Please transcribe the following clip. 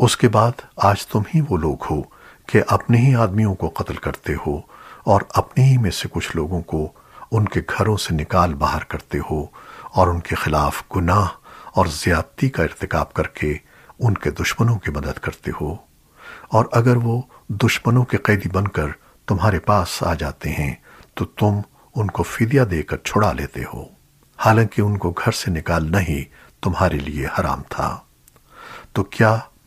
उसके बाद आज तुम ही वो लोग हो कि अपने ही आदमियों को कत्ल करते हो और अपने ही में से कुछ लोगों को उनके घरों से निकाल बाहर करते हो और उनके खिलाफ गुनाह और ज्यादती का इरतकाब करके उनके दुश्मनों की मदद करते हो। और अगर वो दुश्मनों के कैदी बनकर तुम्हारे पास आ जाते हैं तो तुम उनको फिदिया देकर छुड़ा लेते हो। हालाँकि उनको घर से निकालना ही तुम्हारे लिए हराम था। तो क्या